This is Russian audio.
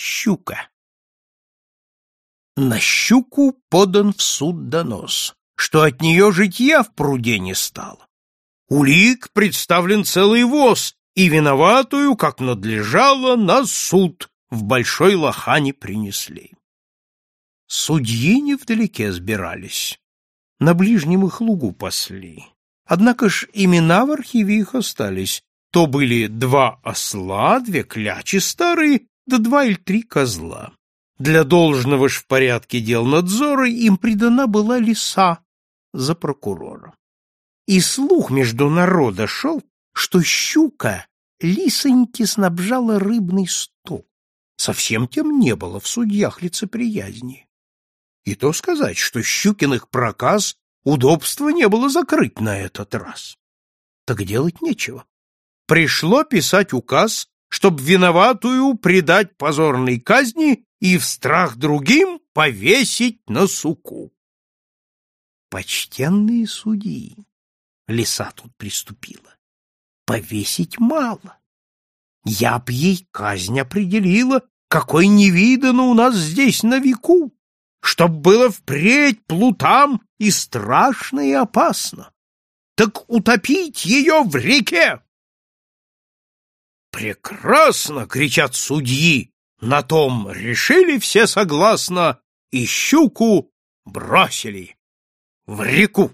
щука. На щуку подан в суд донос, что от нее житья в пруде не стало. Улик представлен целый воз, и виноватую, как надлежало, на суд в большой лохане принесли. Судьи невдалеке сбирались, на ближнем их лугу пасли. Однако ж имена в архиве их остались. То были два осла, две клячи старые да два или три козла. Для должного ж в порядке дел надзора им придана была лиса за прокурора. И слух между народа шел, что щука лисоньки снабжала рыбный стол. Совсем тем не было в судьях лицеприязни. И то сказать, что щукиных проказ удобства не было закрыть на этот раз. Так делать нечего. Пришло писать указ чтоб виноватую предать позорной казни и в страх другим повесить на суку. Почтенные судьи, лиса тут приступила, повесить мало. Я б ей казнь определила, какой невидано у нас здесь на веку, чтоб было впредь плутам и страшно и опасно. Так утопить ее в реке! прекрасно!» — кричат судьи. На том решили все согласно и щуку бросили в реку.